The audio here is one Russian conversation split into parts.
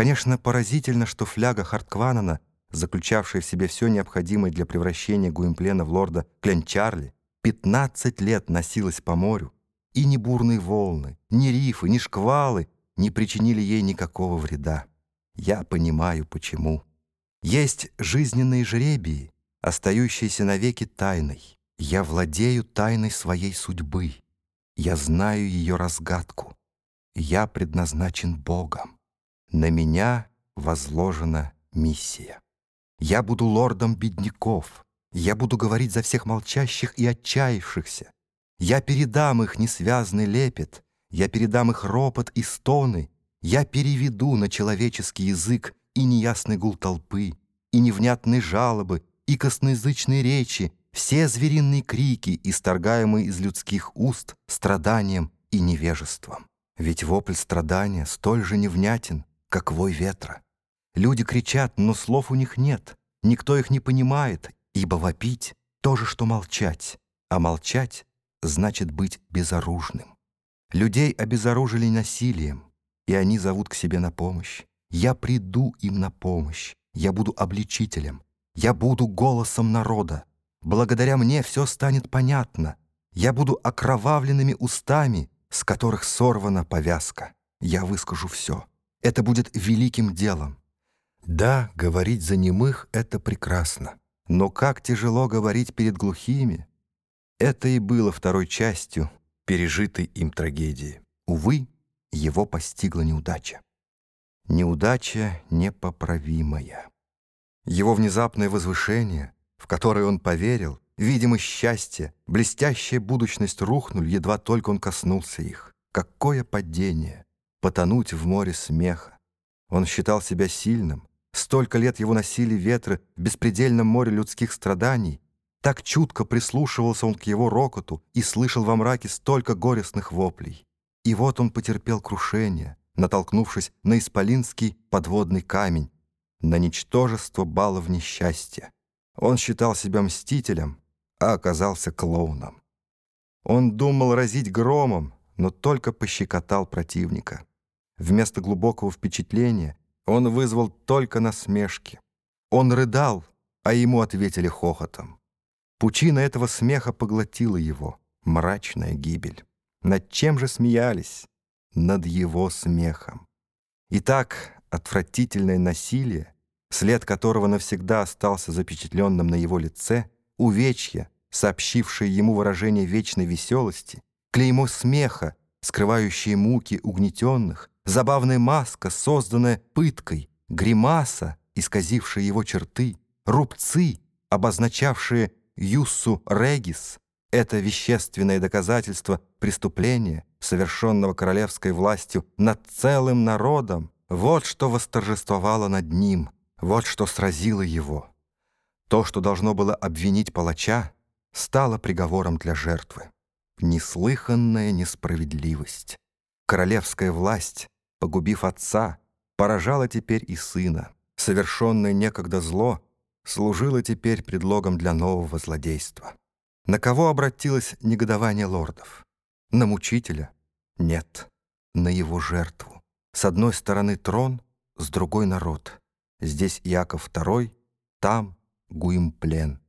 Конечно, поразительно, что фляга Харткванана, заключавшая в себе все необходимое для превращения Гуимплена в лорда Кленчарли, 15 лет носилась по морю, и ни бурные волны, ни рифы, ни шквалы не причинили ей никакого вреда. Я понимаю, почему. Есть жизненные жребии, остающиеся навеки тайной. Я владею тайной своей судьбы. Я знаю ее разгадку. Я предназначен Богом. На меня возложена миссия. Я буду лордом бедняков. Я буду говорить за всех молчащих и отчаявшихся. Я передам их несвязный лепет, я передам их ропот и стоны, я переведу на человеческий язык и неясный гул толпы, и невнятные жалобы, и косноязычные речи, все звериные крики, исторгаемые из людских уст страданием и невежеством. Ведь вопль страдания столь же невнятен, как вой ветра. Люди кричат, но слов у них нет, никто их не понимает, ибо вопить — то же, что молчать, а молчать значит быть безоружным. Людей обезоружили насилием, и они зовут к себе на помощь. Я приду им на помощь, я буду обличителем, я буду голосом народа. Благодаря мне все станет понятно. Я буду окровавленными устами, с которых сорвана повязка. Я выскажу все. Это будет великим делом. Да, говорить за немых — это прекрасно. Но как тяжело говорить перед глухими. Это и было второй частью пережитой им трагедии. Увы, его постигла неудача. Неудача непоправимая. Его внезапное возвышение, в которое он поверил, видимость счастья, блестящая будущность рухнули, едва только он коснулся их. Какое падение! Потонуть в море смеха. Он считал себя сильным. Столько лет его носили ветры в беспредельном море людских страданий, так чутко прислушивался он к его рокоту и слышал во мраке столько горестных воплей. И вот он потерпел крушение, натолкнувшись на исполинский подводный камень, на ничтожество балов несчастья. Он считал себя мстителем, а оказался клоуном. Он думал разить громом, но только пощекотал противника. Вместо глубокого впечатления он вызвал только насмешки. Он рыдал, а ему ответили хохотом. Пучина этого смеха поглотила его, мрачная гибель. Над чем же смеялись? Над его смехом. Итак, отвратительное насилие, след которого навсегда остался запечатленным на его лице, увечья, сообщившее ему выражение вечной веселости, клеймо смеха, скрывающие муки угнетенных, забавная маска, созданная пыткой, гримаса, исказившая его черты, рубцы, обозначавшие юссу регис — это вещественное доказательство преступления, совершенного королевской властью над целым народом. Вот что восторжествовало над ним, вот что сразило его. То, что должно было обвинить палача, стало приговором для жертвы. Неслыханная несправедливость. Королевская власть, погубив отца, поражала теперь и сына. Совершенное некогда зло — служило теперь предлогом для нового злодейства. На кого обратилось негодование лордов? На мучителя? Нет, на его жертву. С одной стороны трон, с другой народ. Здесь Яков II, там Гуимплен.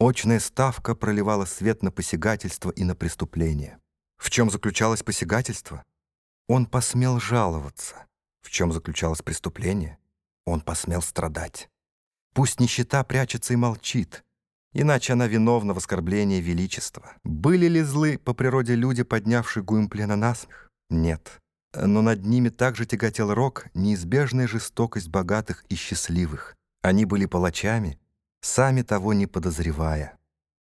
Очная ставка проливала свет на посягательство и на преступление. В чем заключалось посягательство? Он посмел жаловаться. В чем заключалось преступление? Он посмел страдать. Пусть нищета прячется и молчит, иначе она виновна в оскорблении величества. Были ли злы по природе люди, поднявшие Гуимплена на смех? Нет. Но над ними также тяготел рок неизбежная жестокость богатых и счастливых. Они были палачами, сами того не подозревая.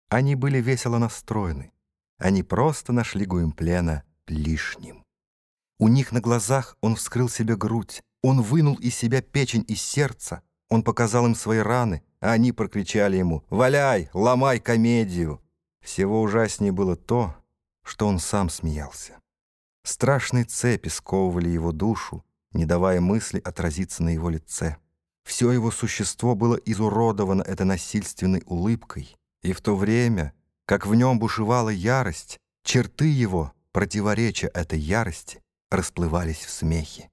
Они были весело настроены. Они просто нашли Гуимплена лишним. У них на глазах он вскрыл себе грудь, он вынул из себя печень и сердце, он показал им свои раны, а они прокричали ему «Валяй, ломай комедию!». Всего ужаснее было то, что он сам смеялся. Страшные цепи сковывали его душу, не давая мысли отразиться на его лице. Все его существо было изуродовано этой насильственной улыбкой, и в то время, как в нем бушевала ярость, черты его, противоречия этой ярости, расплывались в смехе.